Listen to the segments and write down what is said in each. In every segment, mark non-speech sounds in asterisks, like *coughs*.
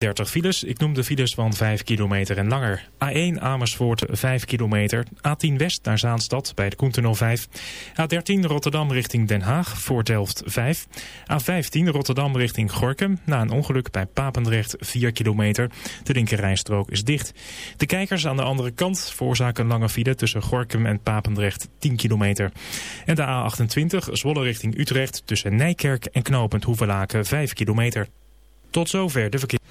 30 files. Ik noem de files van 5 kilometer en langer. A1 Amersfoort 5 kilometer. A10 West naar Zaanstad bij de Koentunnel 5. A13 Rotterdam richting Den Haag voor Delft 5. A15 Rotterdam richting Gorkum. Na een ongeluk bij Papendrecht 4 kilometer. De linkerrijstrook is dicht. De kijkers aan de andere kant veroorzaken lange file tussen Gorkum en Papendrecht 10 kilometer. En de A28 Zwolle richting Utrecht tussen Nijkerk en Knopend Hoevelaken 5 kilometer. Tot zover de verkeer.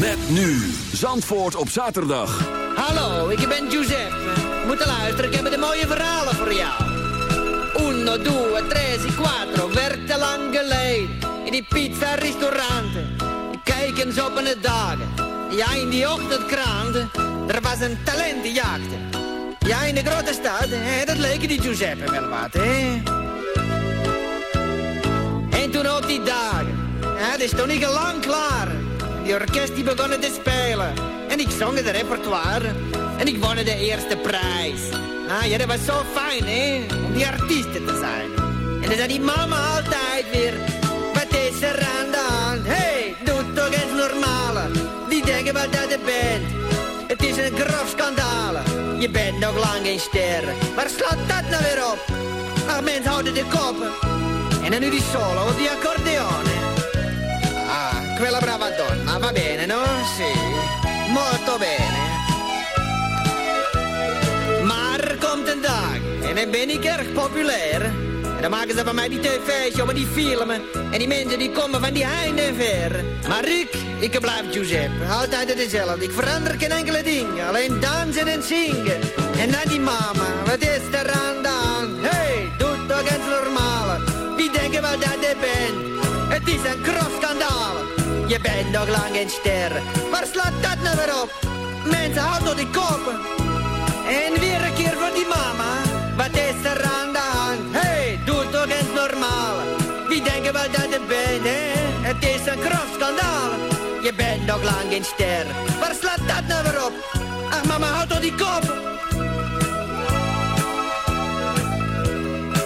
Met nu Zandvoort op zaterdag. Hallo, ik ben Giuseppe. Moet luisteren, ik heb de mooie verhalen voor jou. Uno, due, tre, quattro, werkte lang geleden. In die pizza-restauranten. Kijk eens op de dagen. Ja, in die ochtendkranten. Er was een talentenjaagd. Ja, in de grote stad, hè, dat leek die Giuseppe wel wat, hè. En toen op die dagen, ja, dat is toch niet lang klaar. Die orkest die begonnen te spelen. En ik zong het repertoire. En ik won de eerste prijs. Ah, ja, dat was zo fijn, hè, om die artiesten te zijn. En dan zei die mama altijd weer, wat is er aan hand? hey, doe toch eens normale. Die denken wel dat je bent. Het is een grof schandaal. Je bent nog lang geen ster. Waar slaat dat nou weer op? Ach, mensen houden de koppen. En dan nu die solo op die accordeone. Ah, quella brava donna, va bene, no? Sì, molto bene. Maar er komt een dag, en dan ben ik erg populair. En dan maken ze van mij die tv-show met die filmen. En die mensen die komen van die heinde ver. Maar ik, ik blijf Giuseppe, altijd hetzelfde. Ik verander geen enkele ding, alleen dansen en zingen. En dan die mama, wat is er aan de hand? hey, doe toch eens normale. Die denken wel dat je bent. Het is een grof schandaal. Je bent nog lang geen ster. Waar slaat dat nou weer op? Mensen, houden door die kopen. En weer een keer voor die mama. Wat is er aan de hand? hey, doe toch eens normaal. Die denken wel dat je bent, hè? Het is een grof schandaal. Je bent nog lang geen ster. Waar slaat dat nou weer op? Ach, mama, houd toch die kop.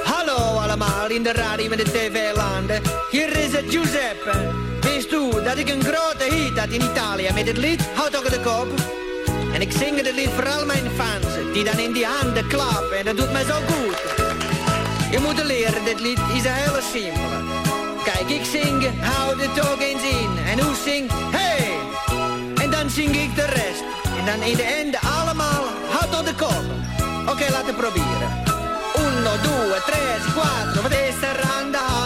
Hallo allemaal in de radio en de tv-landen. Hier is het Giuseppe. Wist u dat ik een grote hit had in Italië met het lied Houd toch de kop? En ik zing het lied voor al mijn fans, die dan in die handen klappen. En dat doet mij zo goed. Je moet leren, dit lied is een hele simpele. Kijk, ik zing, houd het ook eens in. En hoe zing, hey! En dan zing ik de rest. En dan in de einde allemaal, houd tot de kop. Oké, laten we proberen. Uno, due, tre, quattro, wat is er aan de hand?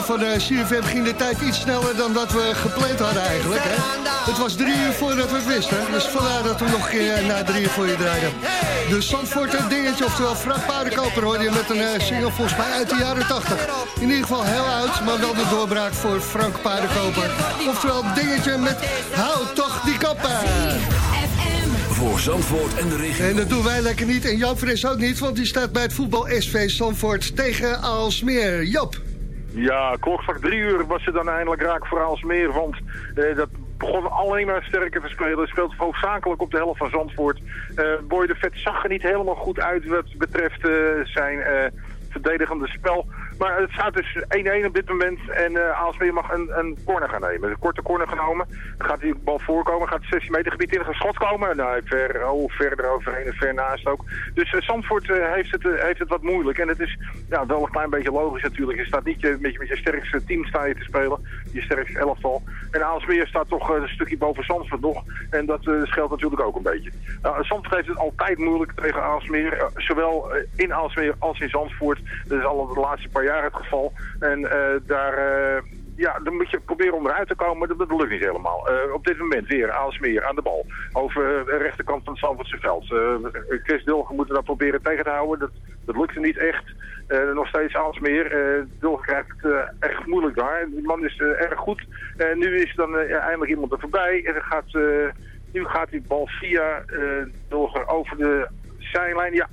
Uur van de CFM ging de tijd iets sneller dan dat we gepland hadden eigenlijk. Hè? Het was drie uur voordat we het wisten. Dus vandaar dat we nog een keer na drie uur voor je draaiden. De Zandvoort een dingetje, oftewel Frank Paardenkoper hoorde je met een eh, single volgens mij uit de jaren 80. In ieder geval heel oud, maar wel de doorbraak voor Frank Paardenkoper. Oftewel dingetje met hou toch die kappen. Voor Zandvoort en de regio. En dat doen wij lekker niet. En Jan Fres ook niet, want die staat bij het voetbal SV Zandvoort tegen Aalsmeer. Jop. Ja, klokslag drie uur was het dan eindelijk raak voor Aalsmeer. Want eh, dat begon alleen maar sterker te spelen. Het speelt hoofdzakelijk op de helft van Zandvoort. Eh Boy de Vet zag er niet helemaal goed uit wat betreft eh, zijn eh, verdedigende spel. Maar het staat dus 1-1 op dit moment. En eh Aalsmeer mag een, een corner gaan nemen. Een korte corner genomen. Dan gaat die bal voorkomen. Gaat het 16 meter gebied in. Een schot komen. Nou, ver, oh, ver eroverheen en ver naast ook. Dus eh, Zandvoort eh, heeft, het, heeft het wat moeilijk. En het is ja, wel een klein beetje logisch natuurlijk. Je staat niet met, je, met je sterkste team sta je te spelen. Je sterkste elftal. En Aalsmeer staat toch een stukje boven Zandvoort nog. En dat scheelt natuurlijk ook een beetje. Nou, Zandvoort heeft het altijd moeilijk tegen Aalsmeer. zowel in Aalsmeer als in Zandvoort. Dat is al de laatste paar jaar het geval. En eh, daar... eh, ja, dan moet je proberen om eruit te komen, dat, dat lukt niet helemaal. Eh, op dit moment weer Aalsmeer aan de bal. Over de rechterkant van het Zandvoortse veld. Chris Dulger moet dan proberen tegen te houden. Dat, dat lukte niet echt. Nog steeds Aalsmeer. Eh Dulger krijgt het echt moeilijk daar. Die man is erg goed. Nu is dan eindelijk iemand er voorbij. En dan gaat, nu gaat die bal via Dulger over de zijlijn. Ja,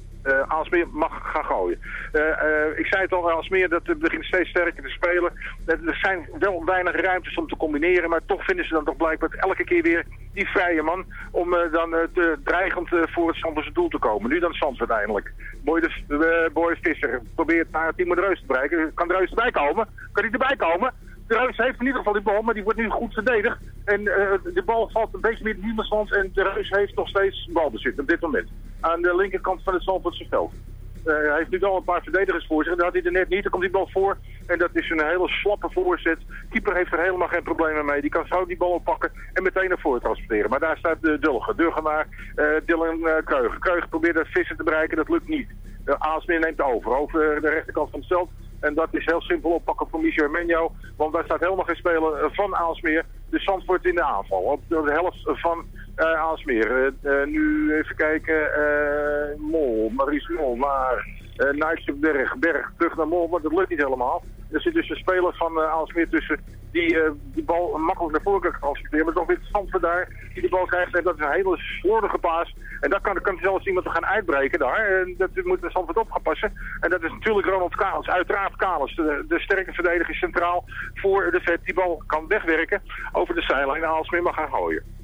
Aalsmeer mag gaan gooien. Eh, eh, ik zei het al, Aalsmeer dat het begint steeds sterker te spelen. Er zijn wel weinig ruimtes om te combineren, maar toch vinden ze dan toch blijkbaar elke keer weer die vrije man om dan te, dreigend voor het Zandvoortse doel te komen. Nu dan Zandvoort uiteindelijk. Boy, de, eh, Boy probeert naar Timo de Reus te bereiken. Kan de Reus erbij komen? Kan hij erbij komen? Reus heeft in ieder geval die bal, maar die wordt nu goed verdedigd. En eh, de bal valt een beetje meer in Niemersland en de Reus heeft nog steeds balbezit op dit moment. Aan de linkerkant van het Zandvoortse veld. Eh, hij heeft nu al een paar verdedigers voor zich. En dat had hij er net niet. Dan komt die bal voor. En dat is een hele slappe voorzet. Keeper heeft er helemaal geen problemen mee. Die kan zo die bal oppakken en meteen naar voren transporteren. Maar daar staat de Dulger. Dulger naar eh, Dylan eh, Kreuger. Kreuger probeert de vissen te bereiken. Dat lukt niet. Uh, Aalsmeer neemt over. Over de rechterkant van het veld. En dat is heel simpel oppakken voor Michel Menjo. Want daar staat helemaal geen speler eh, van Aalsmeer. Dus Zandvoort in de aanval. Op de helft van eh Aalsmeer. Eh, nu even kijken. Mol, Maurice Mol naar uh, Nijtse Berg. Berg terug naar Mol, maar dat lukt niet helemaal. Er zit dus een speler van eh, Aalsmeer tussen die eh, die bal makkelijk naar voren kan transporteren. Maar toch weer Zandvoort daar die de bal krijgt. En dat is een hele slordige paas. En daar kan, kan zelfs iemand gaan uitbreken daar. En dat moet de Zandvoort op gaan passen. En dat is natuurlijk Ronald Kalens. Uiteraard Kalens. De, de sterke verdediger centraal voor de vet. Die bal kan wegwerken over de zijlijn. En Aalsmeer mag gaan gooien.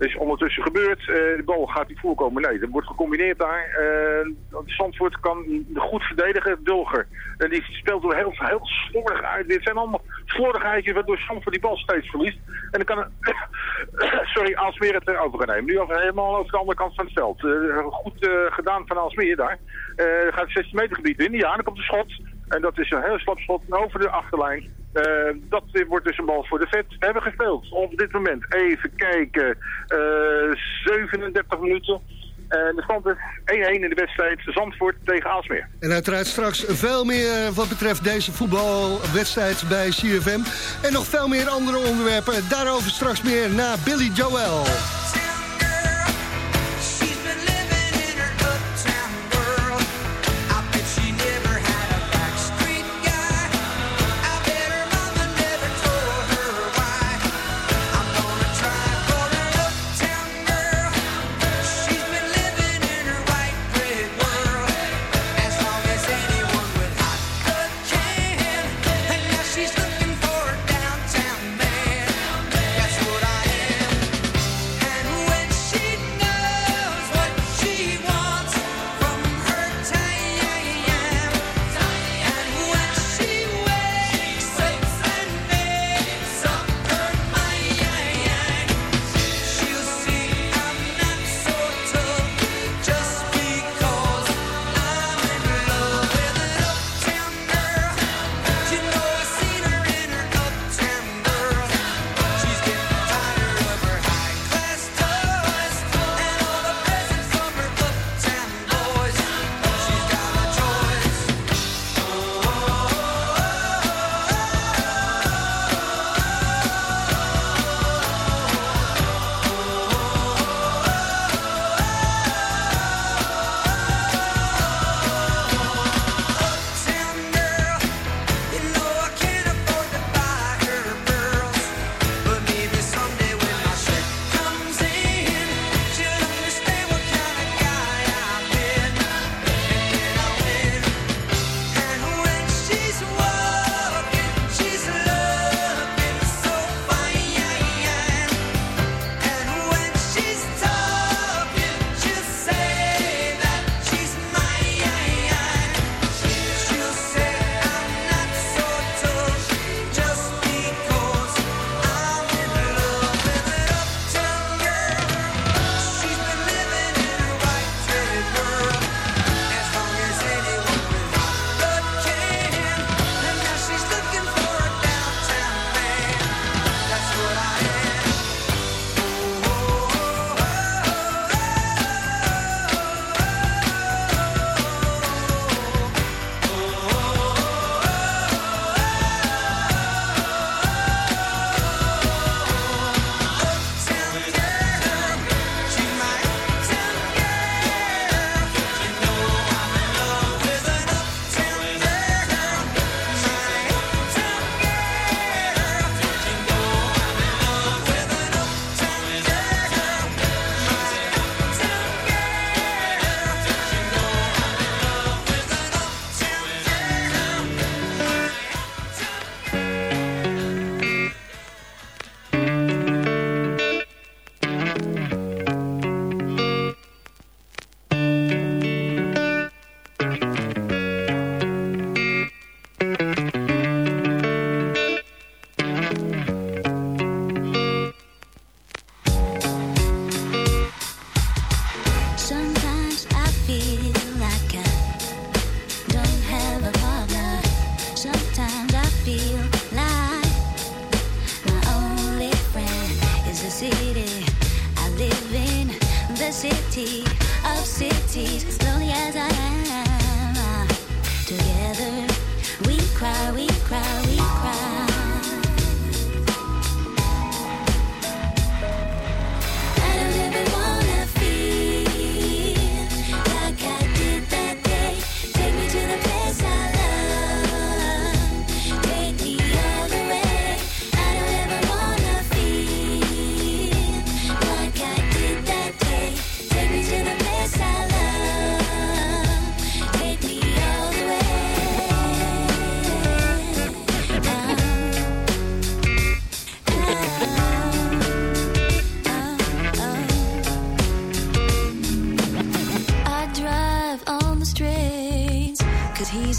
Is ondertussen gebeurd. Eh, de bal gaat niet voorkomen. Nee, dat wordt gecombineerd daar. Uh, Zandvoort kan goed verdedigen. Dulger. Uh, die speelt er heel, heel slordig uit. Dit zijn allemaal slordigheidjes waardoor Zandvoort die bal steeds verliest. En dan kan *coughs* sorry, Aalsmeer het erover gaan nemen. Nu over, helemaal over de andere kant van het veld. Uh, goed gedaan van Aalsmeer daar. Gaat het 16 meter gebied in. Ja, dan komt de schot. En dat is een heel slap schot over de achterlijn. Uh, dat wordt dus een bal voor de vet. Hebben gespeeld op dit moment. Even kijken. Uh, 37 minuten. En de stand is 1-1 in de wedstrijd Zandvoort tegen Aalsmeer. En uiteraard straks veel meer wat betreft deze voetbalwedstrijd bij CFM. En nog veel meer andere onderwerpen. Daarover straks meer na Billy Joel.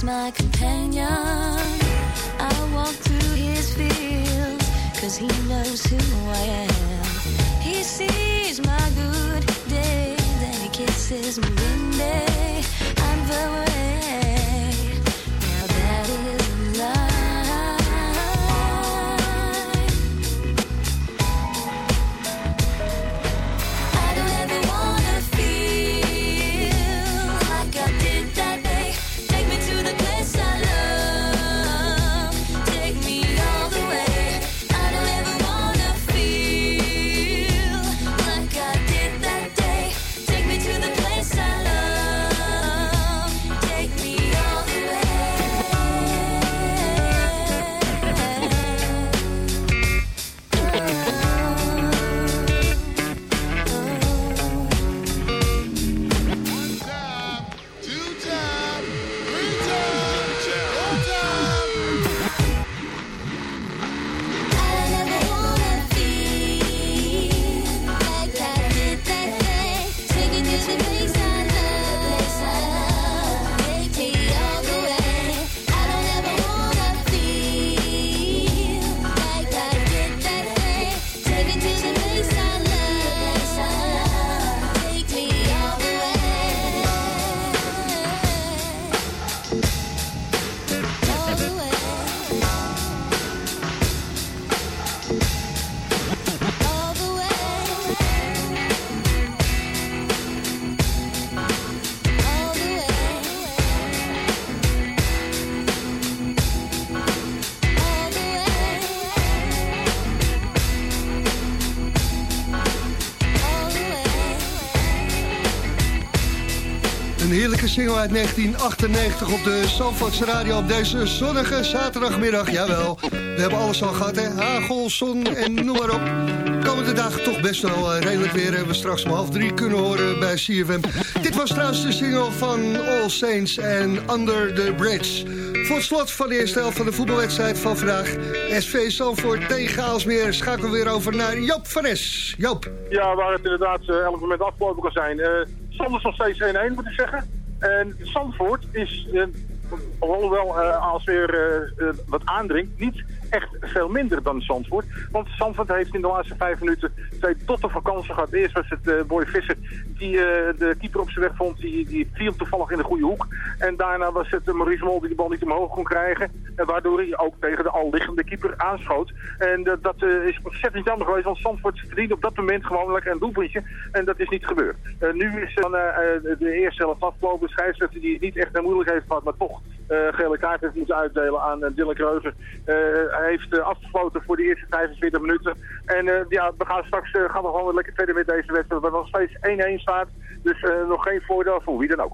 My companion. I walk through his fields, cause he knows who I am. He sees my good days and he kisses my good single uit 1998 op de Zandvoortse Radio op deze zonnige zaterdagmiddag. Jawel, we hebben alles al gehad, hè? Hagel, zon en noem maar op. Komende dagen toch best wel eh, redelijk weer. Hebben we straks om half drie kunnen horen bij CFM. Dit was trouwens de single van All Saints en Under the Bridge. Voor het slot van de eerste helft van de voetbalwedstrijd van vandaag. SV Zandvoort tegen Aalsmeer. Schakelen we weer over naar Joop van Es. Joop. Ja, waar het inderdaad eh, elk moment afgelopen kan zijn. Sanders nog steeds 1-1 moet ik zeggen. En Zandvoort is, eh, alhoewel eh als weer eh, eh, wat aandringt, niet echt veel minder dan Zandvoort. Want Zandvoort heeft in de laatste vijf minuten twee tot de vakantie gehad. Eerst was het eh Boy Visser die eh, de keeper op zijn weg vond. Die, die viel toevallig in de goede hoek. En daarna was het eh, Maurice Mol die de bal niet omhoog kon krijgen. En waardoor hij ook tegen de al liggende keeper aanschoot. En dat is ontzettend jammer geweest. Want Zandvoort verdiende op dat moment gewoon lekker een doelpuntje. En dat is niet gebeurd. Nu is de eerste helft afgelopen. De die het niet echt moeilijk heeft gehad, maar toch gele kaart heeft moeten uitdelen aan uh, Dylan Kreuger. Eh, hij heeft afgesloten voor de eerste 45 minuten. En ja, we gaan straks gaan we gewoon lekker verder met deze wedstrijd. Waar nog steeds 1-1 staat. Dus nog geen voordeel voor wie dan ook.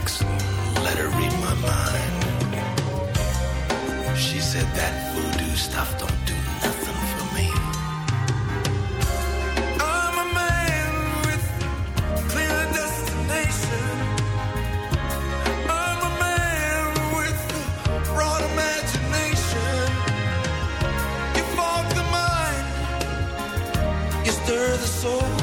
sex, let her read my mind. She said that voodoo stuff don't do nothing for me. I'm a man with clear destination. I'm a man with broad imagination. You fog the mind, you stir the soul.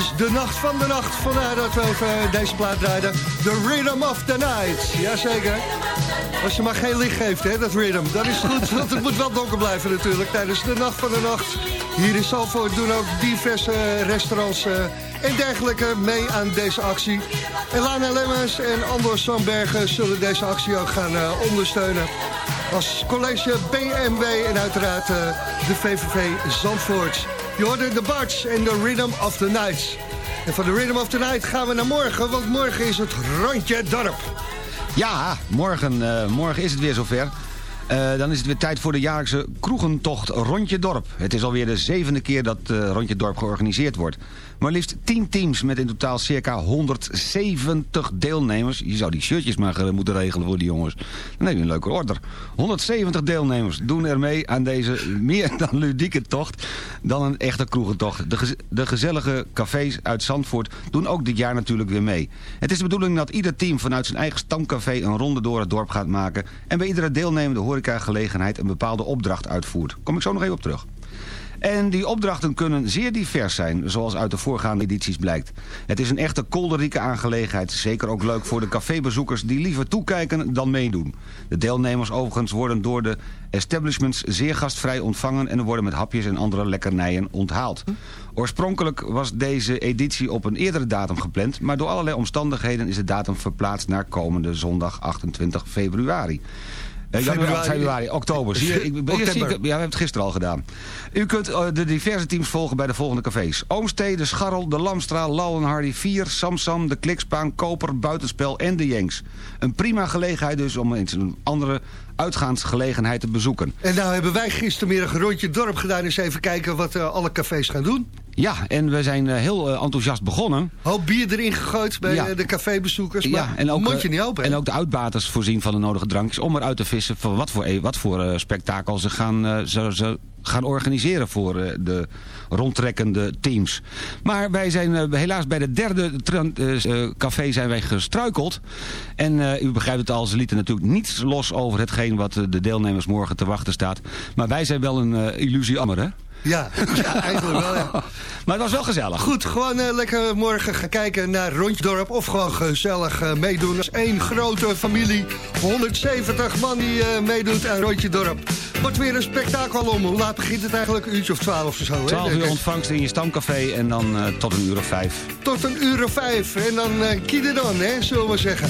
Is de nacht van de nacht. Vandaar dat we even deze plaat draaien. The Rhythm of the Night. Jazeker. Als je maar geen licht geeft, hè, dat rhythm. Dan is goed, *laughs* want het moet wel donker blijven natuurlijk. Tijdens de nacht van de nacht. Hier in Zalvoort doen ook diverse restaurants uh, en dergelijke mee aan deze actie. En Lana Lemmens en Anders Sandbergen zullen deze actie ook gaan uh, ondersteunen. Als college BMW en uiteraard uh, de VVV Zandvoort. Je hoorde de Barts en de Rhythm of the Night. En van de Rhythm of the Night gaan we naar morgen, want morgen is het rondje dorp. Ja, morgen, uh, morgen is het weer zover. Uh, dan is het weer tijd voor de jaarlijkse kroegentocht Rondje Dorp. Het is alweer de zevende keer dat uh, Rondje Dorp georganiseerd wordt. Maar liefst 10 teams met in totaal circa 170 deelnemers. Je zou die shirtjes maar moeten regelen voor die jongens. Dan heb je een leuke order. 170 deelnemers doen er mee aan deze meer *laughs* dan ludieke tocht... dan een echte kroegentocht. De, de gezellige cafés uit Zandvoort doen ook dit jaar natuurlijk weer mee. Het is de bedoeling dat ieder team vanuit zijn eigen stamcafé... een ronde door het dorp gaat maken... en bij iedere deelnemende horecagelegenheid een bepaalde opdracht uitvoert. Kom ik zo nog even op terug. En die opdrachten kunnen zeer divers zijn, zoals uit de voorgaande edities blijkt. Het is een echte kolderieke aangelegenheid. Zeker ook leuk voor de cafébezoekers die liever toekijken dan meedoen. De deelnemers overigens worden door de establishments zeer gastvrij ontvangen... en worden met hapjes en andere lekkernijen onthaald. Oorspronkelijk was deze editie op een eerdere datum gepland... maar door allerlei omstandigheden is de datum verplaatst naar komende zondag 28 februari. Uh, februari, februari, oktober. Zie je, ik, zie ik, ja, we hebben het gisteren al gedaan. U kunt uh, de diverse teams volgen bij de volgende cafés. Oomstee, De Scharrel, De Lamstraal, Lauw Hardy 4, Samsam, De Klikspaan, Koper, Buitenspel en De Jenks. Een prima gelegenheid dus om eens een andere uitgaansgelegenheid te bezoeken. En nou hebben wij gistermiddag een rondje dorp gedaan. Eens even kijken wat uh, alle cafés gaan doen. Ja, en we zijn uh, heel uh, enthousiast begonnen. Hoop bier erin gegooid bij ja. de cafébezoekers, maar ja, en ook, moet je niet open. En ook de uitbaters voorzien van de nodige drankjes... om eruit te vissen voor wat voor, wat voor spektakel ze gaan, ze, ze gaan organiseren voor de rondtrekkende teams. Maar wij zijn helaas bij de derde café zijn wij gestruikeld. En uh, u begrijpt het al, ze lieten natuurlijk niets los over hetgeen wat de deelnemers morgen te wachten staat. Maar wij zijn wel een illusie ammer, hè? Ja, ja, eigenlijk wel, ja. *laughs* Maar het was wel gezellig. Goed, gewoon uh, lekker morgen gaan kijken naar Rondjedorp... of gewoon gezellig uh, meedoen als één grote familie. 170 man die uh, meedoet aan Rondjedorp. Wordt weer een spektakel om. Hoe laat begint het eigenlijk? Een uurtje of twaalf of zo? 12 uur ontvangst in je stamcafé en dan tot een uur of vijf. Tot een uur of vijf. En dan uh, kieden dan, hè, zullen we zeggen.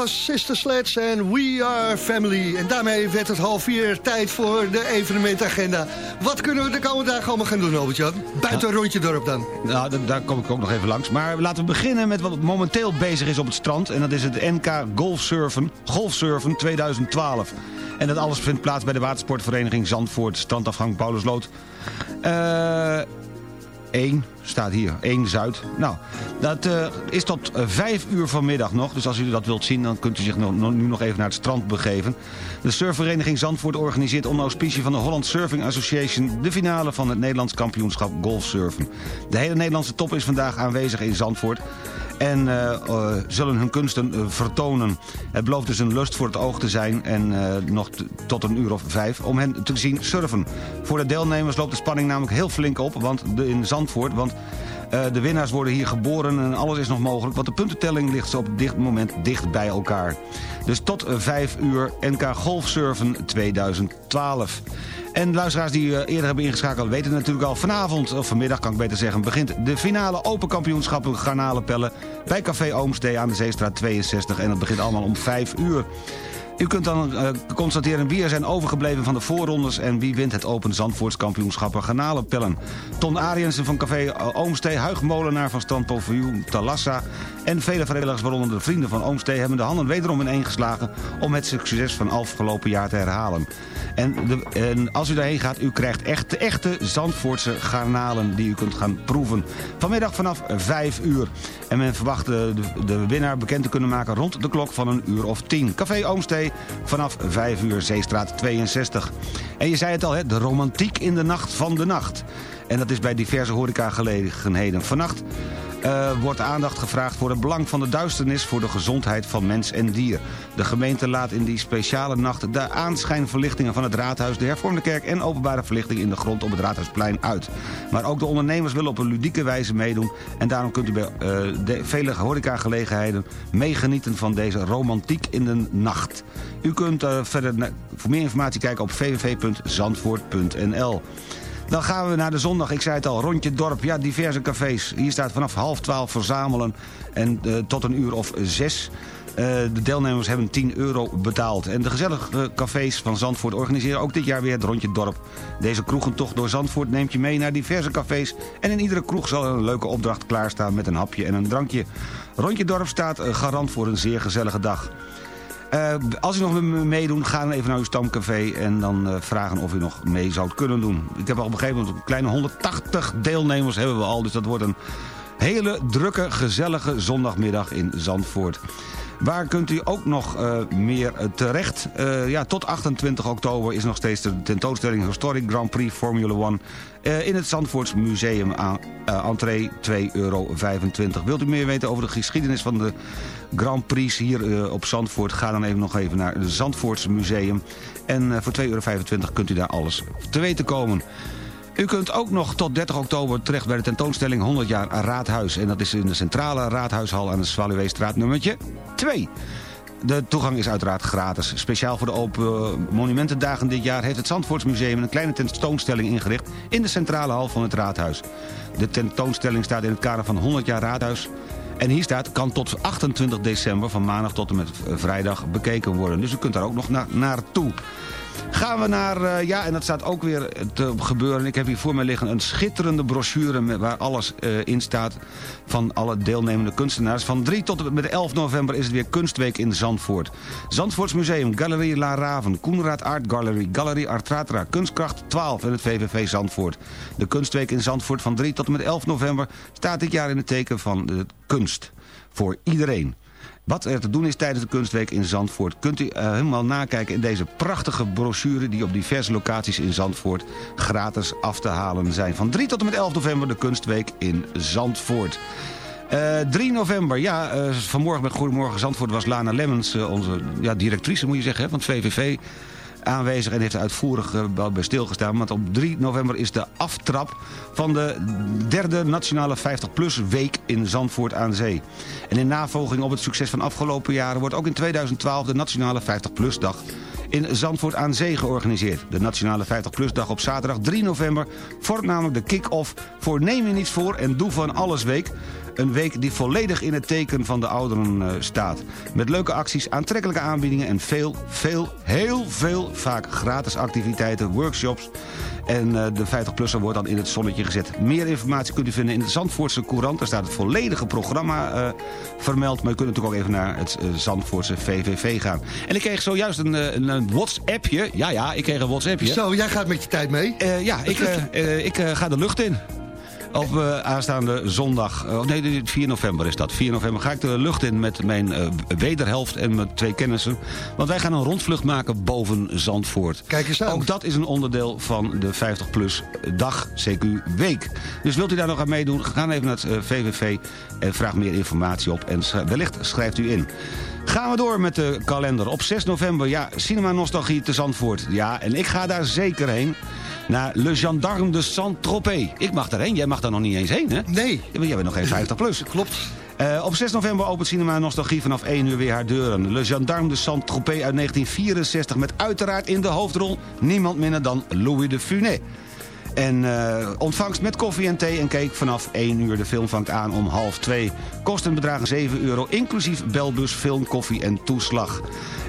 Was Sister Sledge en We Are Family. En daarmee werd het half vier tijd voor de evenementagenda. Wat kunnen we de komende dagen allemaal gaan doen, Albert-Jan? Buiten een rondje dorp dan. Nou, da- daar kom ik ook nog even langs. Maar laten we beginnen met wat momenteel bezig is op het strand. En dat is het NK Golfsurfen, Golfsurfen 2012. En dat alles vindt plaats bij de watersportvereniging Zandvoort, strandafgang Paulusloot. Eh... 1 staat hier, 1 Zuid. Nou, dat eh, is tot eh, 5 uur vanmiddag nog. Dus als u dat wilt zien, dan kunt u zich nu nog even naar het strand begeven. De surfvereniging Zandvoort organiseert onder auspicie van de Holland Surfing Association... de finale van het Nederlands kampioenschap golfsurfen. De hele Nederlandse top is vandaag aanwezig in Zandvoort en eh, eh, zullen hun kunsten eh, vertonen. Het belooft dus een lust voor het oog te zijn en eh, nog tot een uur of vijf om hen te zien surfen. Voor de deelnemers loopt de spanning namelijk heel flink op want in Zandvoort, want eh, de winnaars worden hier geboren en alles is nog mogelijk, want de puntentelling ligt op dit moment dicht bij elkaar. Dus tot eh, vijf uur NK Golfsurfen 2012. En luisteraars die eh, eerder hebben ingeschakeld weten natuurlijk al... vanavond, of vanmiddag kan ik beter zeggen... begint de finale Open Kampioenschappen Garnalenpellen... bij Café Oomstee aan de Zeestraat 62. En dat begint allemaal om 5 uur. U kunt dan eh, constateren wie er zijn overgebleven van de voorrondes... en wie wint het Open Zandvoortskampioenschappen Garnalenpellen. Ton Ariensen van Café Oomstee, Huig Molenaar van Strandpaviljoen Talassa... en vele vrijwilligers, waaronder de vrienden van Oomstee... hebben de handen wederom ineen geslagen om het succes van afgelopen jaar te herhalen. En, de, en als u daarheen gaat, u krijgt echt de echte Zandvoortse garnalen... die u kunt gaan proeven. Vanmiddag vanaf 5 uur. En men verwacht de, de, de winnaar bekend te kunnen maken rond de klok van een uur of 10. Café Oomstee vanaf 5 uur, Zeestraat 62. En je zei het al, hè, de romantiek in de nacht van de nacht. En dat is bij diverse horecagelegenheden. Vannacht eh, wordt aandacht gevraagd voor het belang van de duisternis... voor de gezondheid van mens en dier. De gemeente laat in die speciale nacht de aanschijnverlichtingen van het raadhuis... de hervormde kerk en openbare verlichting in de grond op het raadhuisplein uit. Maar ook de ondernemers willen op een ludieke wijze meedoen... en daarom kunt u bij eh, de vele horecagelegenheden meegenieten van deze romantiek in de nacht. U kunt eh, verder voor meer informatie kijken op www.zandvoort.nl. Dan gaan we naar de zondag, ik zei het al, rondje dorp. Ja, diverse cafés. Hier staat vanaf half twaalf verzamelen en eh, tot een uur of zes. Eh, de deelnemers hebben 10 euro betaald. En de gezellige cafés van Zandvoort organiseren ook dit jaar weer het rondje dorp. Deze kroegentocht door Zandvoort neemt je mee naar diverse cafés. En in iedere kroeg zal er een leuke opdracht klaarstaan met een hapje en een drankje. Rondje dorp staat eh, garant voor een zeer gezellige dag. Eh, als u nog met me meedoet, ga dan even naar uw stamcafé... en dan eh, vragen of u nog mee zou kunnen doen. Ik heb al begrepen, want een kleine 180 deelnemers hebben we al... dus dat wordt een hele drukke, gezellige zondagmiddag in Zandvoort. Waar kunt u ook nog eh, meer terecht? Ja, tot 28 oktober is nog steeds de tentoonstelling Historic Grand Prix Formula 1... eh, in het Zandvoorts Museum aan eh, entree 2,25 euro. Wilt u meer weten over de geschiedenis van de Grand Prix hier eh, op Zandvoort... ga dan even nog even naar het Zandvoorts Museum. En eh, voor 2,25 euro kunt u daar alles te weten komen. U kunt ook nog tot 30 oktober terecht bij de tentoonstelling 100 jaar Raadhuis. En dat is in de centrale Raadhuishal aan de Zwaluweestraat nummertje 2. De toegang is uiteraard gratis. Speciaal voor de Open eh, Monumentendagen dit jaar... heeft het Zandvoortsmuseum een kleine tentoonstelling ingericht... in de centrale hal van het Raadhuis. De tentoonstelling staat in het kader van 100 jaar Raadhuis... En hier staat, kan tot 28 december van maandag tot en met vrijdag bekeken worden. Dus u kunt daar ook nog na naartoe. Gaan we naar, eh, ja, en dat staat ook weer te gebeuren. Ik heb hier voor mij liggen een schitterende brochure... Waar alles eh, in staat van alle deelnemende kunstenaars. Van 3 tot en met 11 november is het weer Kunstweek in Zandvoort. Zandvoorts Museum, Galerie La Raven, Koenraad Art Gallery... Galerie Artratra, Kunstkracht 12 en het VVV Zandvoort. De Kunstweek in Zandvoort van 3 tot en met 11 november... staat dit jaar in het teken van de kunst. Voor iedereen. Wat er te doen is tijdens de Kunstweek in Zandvoort... kunt u eh, helemaal nakijken in deze prachtige brochure... die op diverse locaties in Zandvoort gratis af te halen zijn. Van 3 tot en met 11 november de Kunstweek in Zandvoort. Eh 3 november, ja, eh, vanmorgen bij Goedemorgen Zandvoort... was Lana Lemmens, onze ja, directrice moet je zeggen, hè, van het VVV aanwezig en heeft er uitvoerig eh, bij stilgestaan. Want op 3 november is de aftrap van de derde Nationale 50PLUS Week in Zandvoort aan Zee. En in navolging op het succes van afgelopen jaren... wordt ook in 2012 de Nationale 50PLUS Dag in Zandvoort aan Zee georganiseerd. De Nationale 50PLUS Dag op zaterdag 3 november vormt namelijk de kick-off voor Neem je niets voor en doe van alles week... Een week die volledig in het teken van de ouderen eh, staat. Met leuke acties, aantrekkelijke aanbiedingen en veel, veel, heel veel... vaak gratis activiteiten, workshops... En eh, de 50-plusser wordt dan in het zonnetje gezet. Meer informatie kunt u vinden in de Zandvoortse Courant. Daar staat het volledige programma eh, vermeld. Maar u kunt natuurlijk ook even naar het Zandvoortse VVV gaan. En ik kreeg zojuist een, een, een WhatsAppje. Ja, ja, ik kreeg een WhatsAppje. Zo, jij gaat met je tijd mee? Ja, ik, ik ga de lucht in. Op eh, aanstaande zondag, eh, nee, de- 4 november is dat. 4 november ga ik de lucht in met mijn eh, wederhelft en mijn twee kennissen. Want wij gaan een rondvlucht maken boven Zandvoort. Kijk eens aan. Ook dat is een onderdeel van de 50PLUS dag, CQ week. Dus wilt u daar nog aan meedoen, ga dan even naar het VVV en vraag meer informatie op. En wellicht schrijft u in. Gaan we door met de kalender. Op 6 november, ja, Cinema Nostalgie te Zandvoort. Ja, en ik ga daar zeker heen. Naar Le Gendarme de Saint-Tropez. Ik mag daarheen, jij mag daar nog niet eens heen, hè? Nee. Jij bent nog geen 50 plus. *laughs* Klopt. Eh, op 6 november opent Cinema Nostalgie vanaf 1 uur weer haar deuren. Le Gendarme de Saint-Tropez uit 1964... met uiteraard in de hoofdrol niemand minder dan Louis de Funès. En eh, ontvangst met koffie en thee en cake vanaf 1 uur. De film vangt aan om half 2. Kosten bedragen 7 euro, inclusief belbus, film, koffie en toeslag.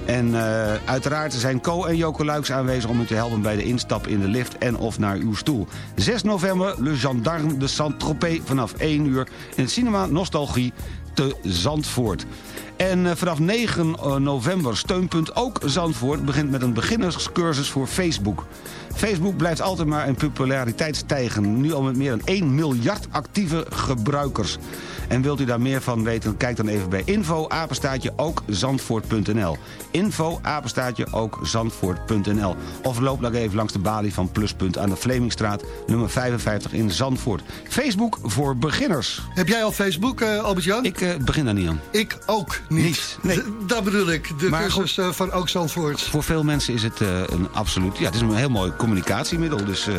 En eh, uiteraard zijn Co en Joko Luiks aanwezig om u te helpen bij de instap in de lift en of naar uw stoel. 6 november, Le Gendarme de Saint-Tropez vanaf 1 uur in het cinema Nostalgie te Zandvoort. En eh, vanaf 9 eh, november steunpunt ook Zandvoort begint met een beginnerscursus voor Facebook. Facebook blijft altijd maar in populariteit stijgen. Nu al met meer dan 1 miljard actieve gebruikers. En wilt u daar meer van weten, kijk dan even bij info apenstaatje ook zandvoort.nl. Info apenstaatje ook zandvoort.nl. Of loop dan even langs de balie van Pluspunt aan de Vlemingstraat nummer 55 in Zandvoort. Facebook voor beginners. Heb jij al Facebook, eh Albert-Jan? Ik eh, begin daar niet aan. Ik ook niet. Niet, nee. Dat bedoel ik, de Maar cursus eh, van Ook Zandvoort. Voor veel mensen is het een absoluut... Ja, het is een heel mooi communicatiemiddel, dus... eh,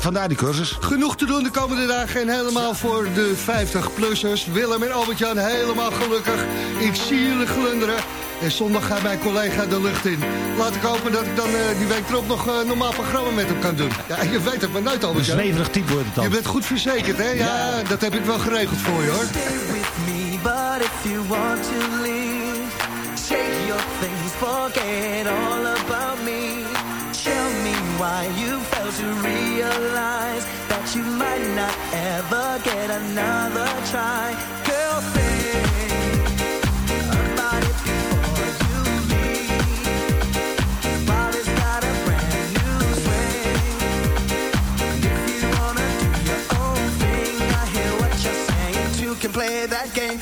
Vandaar die cursus. Genoeg te doen de komende dagen en helemaal voor de 50-plussers. Willem en Albert-Jan helemaal gelukkig. Ik zie jullie glunderen. En zondag gaat mijn collega de lucht in. Laat ik hopen dat ik dan eh, die week erop nog een normaal programma met hem kan doen. Ja, je weet het maar nooit, Een Albert-Jan. zweverig type wordt het dan. Je bent goed verzekerd, hè? Ja, dat heb ik wel geregeld voor je, hoor. me, but if you want to leave, shake your things, forget all about me. Tell me why you failed to realize that you might not ever get another try. Girl, think about it before you leave. It's got a brand new swing. If you wanna do your own thing, I hear what you're saying. Two can play that game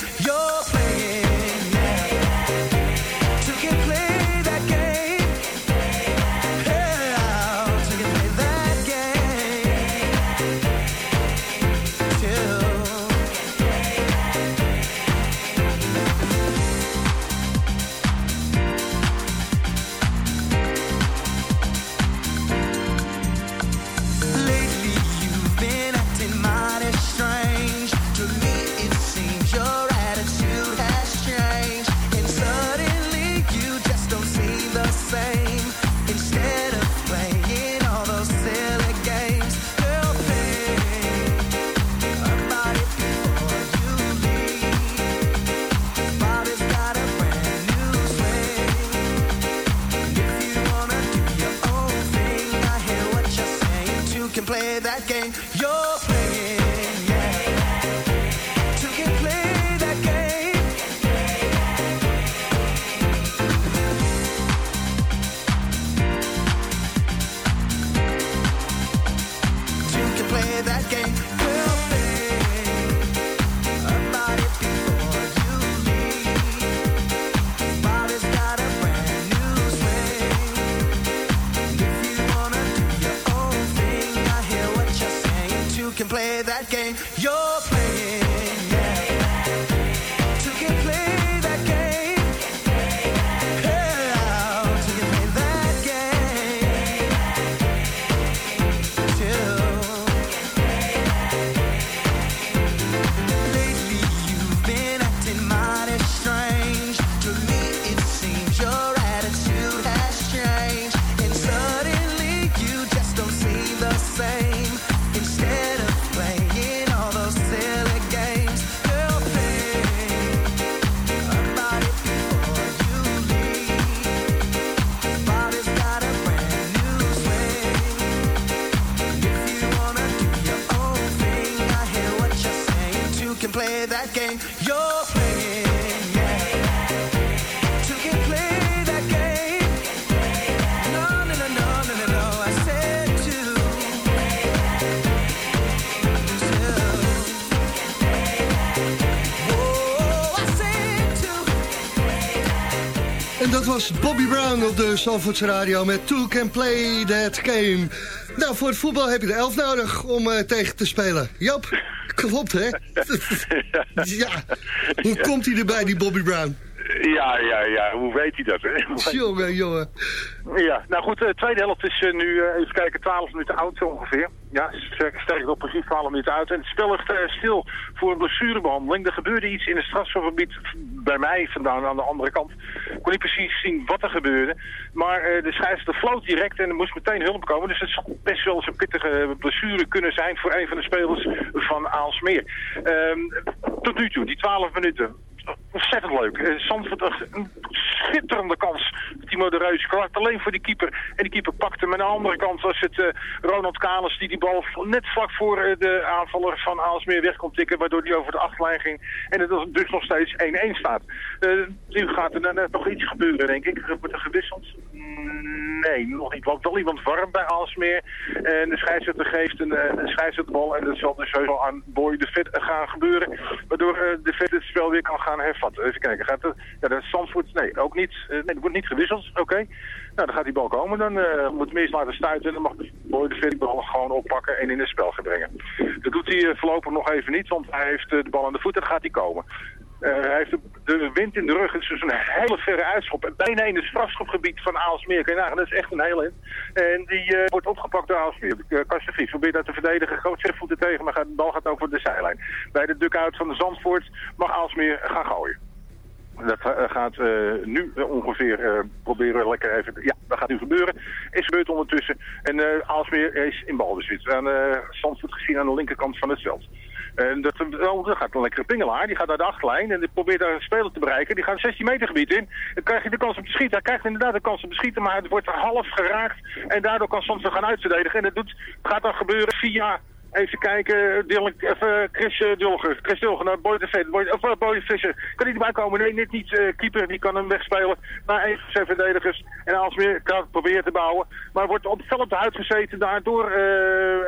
Zalvoorts Radio met Two Can Play That Game. Nou, voor het voetbal heb je de elf nodig om uh, tegen te spelen. Jop, *laughs* klopt hè? *laughs* ja, hoe komt hij erbij, die Bobby Brown? Ja, ja, ja. Hoe weet hij dat? Hè? *laughs* jongen, jongen. Ja, nou goed, de tweede helft is uh, nu, uh, even kijken, 12 minuten oud zo ongeveer. Ja, sterk, wel precies 12 minuten uit. En het spel ligt uh, stil voor een blessurebehandeling. Er gebeurde iets in het strafschopgebied bij mij vandaan aan de andere kant. Ik kon niet precies zien wat er gebeurde. Maar de scheidsrechter floot direct en er moest meteen hulp komen. Dus het zou best wel eens een pittige blessure kunnen zijn voor een van de spelers van Aalsmeer. Um, tot nu toe, die 12 minuten ontzettend leuk. Uh, Zandvoort een schitterende kans. Timo de Reus klaart alleen voor die keeper. En die keeper pakt hem. aan de andere kant was het uh, Ronald Kalis die die bal net vlak voor de aanvaller van Aalsmeer weg kon tikken. Waardoor die over de achtlijn ging. En het dus nog steeds 1-1 staat. nu gaat er nog iets gebeuren, denk ik. Wordt er gewisseld? Nee, nog niet. Want wel iemand warm bij Aalsmeer. En de scheidsrechter geeft een, een scheidsrechterbal. En dat zal dus sowieso aan Boy de Vet gaan gebeuren. Waardoor de Vet het spel weer kan gaan hervatten. Even kijken, gaat er, ja, de Zandvoort, nee, ook niet. Uh, nee, wordt niet gewisseld, oké. Nou, dan gaat die bal komen, dan uh, moet hem eerst laten stuiten en dan mag Boy de Vet bal gewoon oppakken en in het spel gaan brengen. Dat doet hij voorlopig nog even niet, want hij heeft de bal aan de voet en dan gaat hij komen. Uh, hij heeft de, wind in de rug. Het is dus een hele verre uitschop. En bijna in het strafschopgebied van Aalsmeer. Kan je nagaan, dat is echt een hele. En die uh, wordt opgepakt door Aalsmeer. Uh, Kastje Vries probeert dat te verdedigen. Groot zes voeten tegen, maar gaat, de bal gaat over de zijlijn. Bij de duck-out van de Zandvoort mag Aalsmeer gaan gooien. Dat gaat nu ongeveer proberen lekker even... Ja, dat gaat nu gebeuren. Is gebeurd ondertussen. En Aalsmeer is in balbezit. Aan Zandvoort gezien aan de linkerkant van het veld. En dat, oh, dat gaat een lekkere pingelaar. Die gaat naar de achterlijn en die probeert daar een speler te bereiken. Die gaat een 16 meter gebied in. Dan krijg je de kans om te schieten. Hij krijgt inderdaad de kans om te schieten, maar het wordt half geraakt. En daardoor kan soms gaan uitverdedigen. En dat doet, het gaat dan gebeuren via Even kijken, Dylan, even Chris uh, Dulger. Chris Dulger naar Boy Visser. Kan hij erbij komen? Nee, net niet. Uh, keeper, die kan hem wegspelen. Maar even zijn verdedigers. En Aalsmeer kan het proberen te bouwen. Maar wordt op het veld uitgezeten. Daardoor,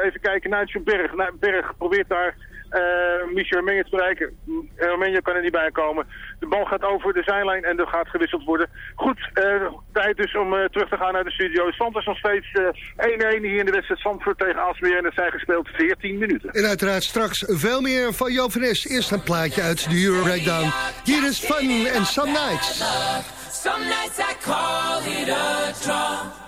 even kijken, naar Berg. Naar Berg probeert daar uh, Michel Armenië te bereiken. Armenië kan er niet bij komen. De bal gaat over de zijlijn en er gaat gewisseld worden. Goed, uh, tijd dus om uh, terug te gaan naar de studio. Stand is nog steeds 1-1 hier in de wedstrijd Zandvoort tegen Aalsmeer. En er zijn gespeeld 14 minuten. En uiteraard straks veel meer van Joop van Es. Eerst een plaatje uit de Euro Breakdown. Hier is Fun and Some Nights. Some nights I call it a draw.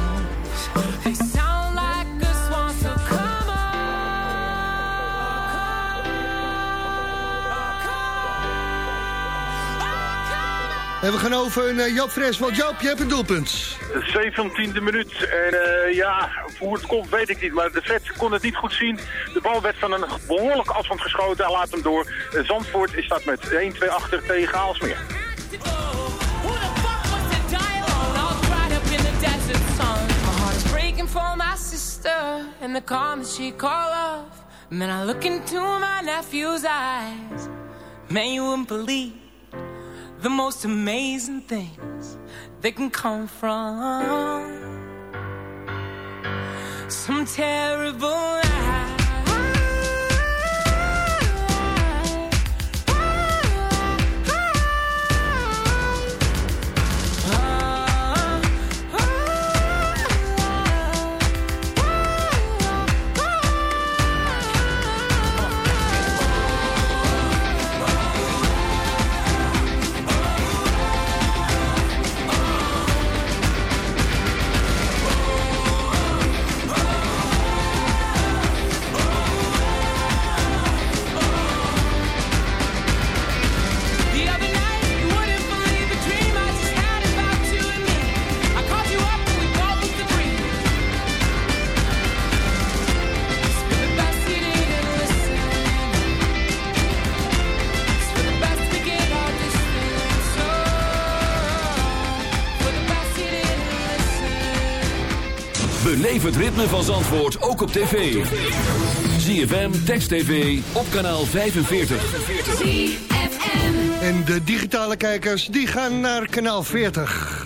En we gaan over naar Joop Fres, want Joop, je hebt een doelpunt. De 17e minuut. En eh, ja, hoe het komt weet ik niet. Maar de vet kon het niet goed zien. De bal werd van een behoorlijk afstand geschoten. Hij laat hem door. Zandvoort is dat met 1-2 achter tegen Aalsmeer. dialogue all dried up in the desert sun. My heart is breaking for my sister and the calm that she call off. Man, I look into my nephew's eyes. Man, you wouldn't believe the most amazing things that can come from some terrible lie. Beleef het ritme van Zandvoort ook op tv. ZFM, Text TV, op kanaal 45. En de digitale kijkers, die gaan naar kanaal 40.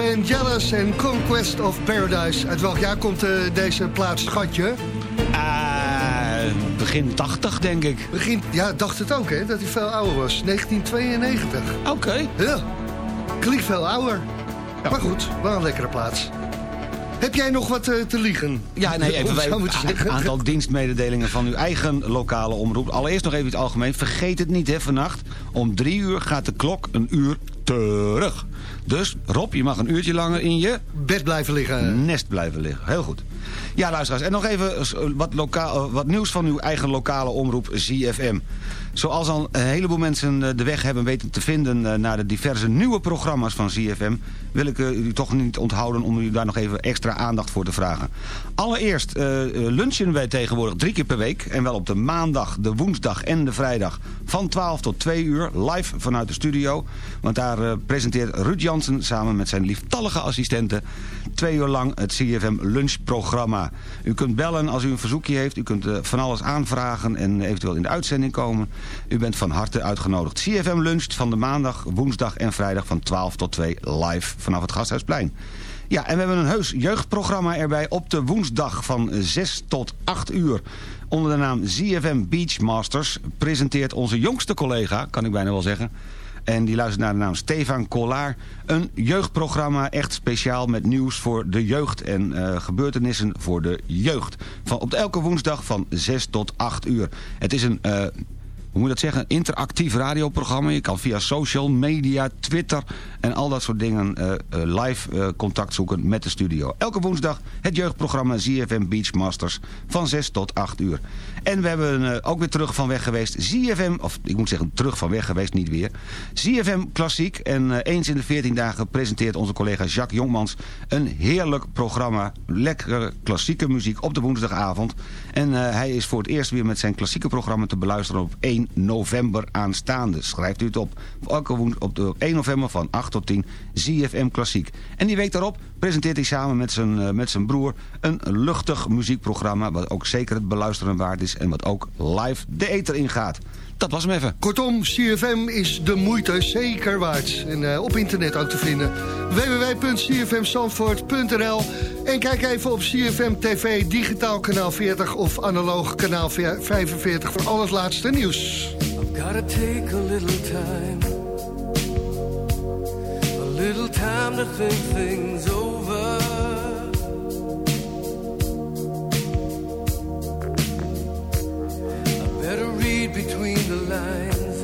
Vangelis en Conquest of Paradise. Uit welk jaar komt eh, deze plaats, schatje? Eh, begin 80, denk ik. Begin, ja, dacht het ook, hè, dat hij veel ouder was. 1992. Oké. Ja, klinkt veel ouder. Maar goed, wel een lekkere plaats. Heb jij nog wat eh, te liegen? Ja, nee, even wij, een aantal dienstmededelingen van uw eigen lokale omroep. Allereerst nog even iets algemeen. Vergeet het niet, hè, vannacht. Om drie uur gaat de klok een uur terug. Dus, Rob, je mag een uurtje langer in je... Bed blijven liggen. Nest blijven liggen. Heel goed. Ja, luisteraars. En nog even wat, lokaal, wat nieuws van uw eigen lokale omroep ZFM. Zoals al een heleboel mensen eh, de weg hebben weten te vinden... eh, naar de diverse nieuwe programma's van ZFM... wil ik eh, u toch niet onthouden om u daar nog even extra aandacht voor te vragen. Allereerst lunchen wij tegenwoordig drie keer per week. En wel op de maandag, de woensdag en de vrijdag... van 12 tot 2 uur live vanuit de studio. Want daar presenteert Ruud Jansen samen met zijn lieftallige assistenten... twee uur lang het CFM lunchprogramma. U kunt bellen als u een verzoekje heeft. U kunt van alles aanvragen en eventueel in de uitzending komen. U bent van harte uitgenodigd. CFM luncht van de maandag, woensdag en vrijdag van 12 tot 2 live vanaf het Gasthuisplein. Ja, en we hebben een heus jeugdprogramma erbij op de woensdag van 6 tot 8 uur. Onder de naam ZFM Beachmasters presenteert onze jongste collega, kan ik bijna wel zeggen... En die luistert naar de naam Stefan Kollaar. Een jeugdprogramma echt speciaal met nieuws voor de jeugd... en eh, gebeurtenissen voor de jeugd. Van, op elke woensdag van 6 tot 8 uur. Het is een... eh, hoe moet dat zeggen, interactief radioprogramma. Je kan via social media, Twitter en al dat soort dingen eh, eh, live eh, contact zoeken met de studio. Elke woensdag het jeugdprogramma ZFM Beachmasters van 6 tot 8 uur. En we hebben eh, ook weer terug van weg geweest. ZFM, of ik moet zeggen terug van weg geweest, niet weer. ZFM Klassiek. En eh, eens in de 14 dagen presenteert onze collega Jacques Jongmans een heerlijk programma. Lekkere klassieke muziek op de woensdagavond. En eh, hij is voor het eerst weer met zijn klassieke programma te beluisteren op 1 november aanstaande. Schrijft u het op. Elke op, de, op 1 november van 8 tot 10 ZFM Klassiek. En die week daarop presenteert hij samen met zijn, met zijn broer een luchtig muziekprogramma... wat ook zeker het beluisteren waard is en wat ook live de ether ingaat. Dat was hem even. Kortom, CFM is de moeite zeker waard. En eh, op internet ook te vinden. www.cfmzandvoort.nl En kijk even op CFM TV, digitaal kanaal 40 of analoog kanaal 45 voor al het laatste nieuws. Gotta take a little time. A little time to think things over. Better read between the lines.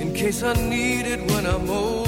In case I need it when I'm older.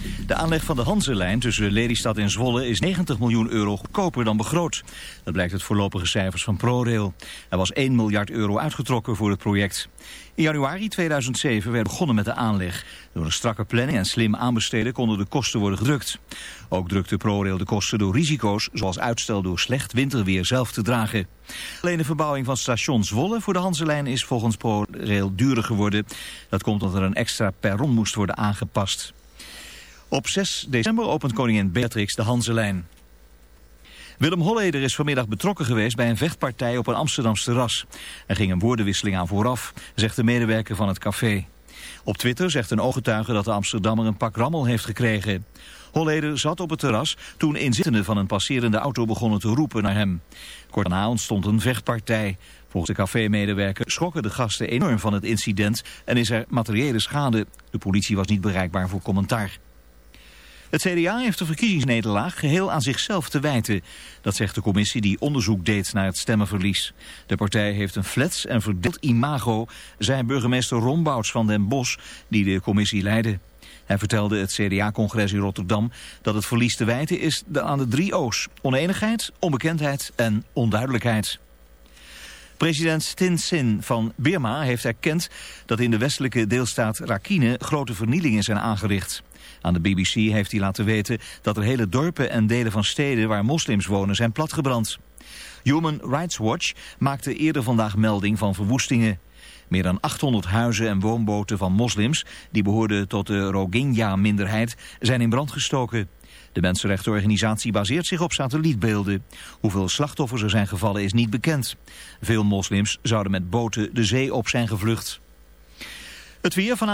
De aanleg van de Hanselijn tussen Lelystad en Zwolle is 90 miljoen euro goedkoper dan begroot. Dat blijkt uit voorlopige cijfers van ProRail. Er was 1 miljard euro uitgetrokken voor het project. In januari 2007 werd begonnen met de aanleg. Door een strakke planning en slim aanbesteden konden de kosten worden gedrukt. Ook drukte ProRail de kosten door risico's, zoals uitstel door slecht winterweer zelf te dragen. Alleen de verbouwing van station Zwolle voor de Hanselijn is volgens ProRail duurder geworden. Dat komt omdat er een extra perron moest worden aangepast. Op 6 december opent koningin Beatrix de Hanselijn. Willem Holleder is vanmiddag betrokken geweest bij een vechtpartij op een Amsterdamse terras. Er ging een woordenwisseling aan vooraf, zegt de medewerker van het café. Op Twitter zegt een ooggetuige dat de Amsterdammer een pak rammel heeft gekregen. Holleder zat op het terras toen inzittenden van een passerende auto begonnen te roepen naar hem. Kort daarna ontstond een vechtpartij. Volgens de cafémedewerker schrokken de gasten enorm van het incident en is er materiële schade. De politie was niet bereikbaar voor commentaar. Het CDA heeft de verkiezingsnederlaag geheel aan zichzelf te wijten. Dat zegt de commissie die onderzoek deed naar het stemmenverlies. De partij heeft een flats en verdeeld imago, zei burgemeester Rombouts van den Bosch, die de commissie leidde. Hij vertelde het CDA-congres in Rotterdam dat het verlies te wijten is aan de drie O's. Oneenigheid, onbekendheid en onduidelijkheid. President Tin Sin van Birma heeft erkend dat in de westelijke deelstaat Rakhine grote vernielingen zijn aangericht. Aan de BBC heeft hij laten weten dat er hele dorpen en delen van steden waar moslims wonen zijn platgebrand. Human Rights Watch maakte eerder vandaag melding van verwoestingen. Meer dan 800 huizen en woonboten van moslims, die behoorden tot de Rohingya-minderheid, zijn in brand gestoken. De mensenrechtenorganisatie baseert zich op satellietbeelden. Hoeveel slachtoffers er zijn gevallen is niet bekend. Veel moslims zouden met boten de zee op zijn gevlucht. Het weer van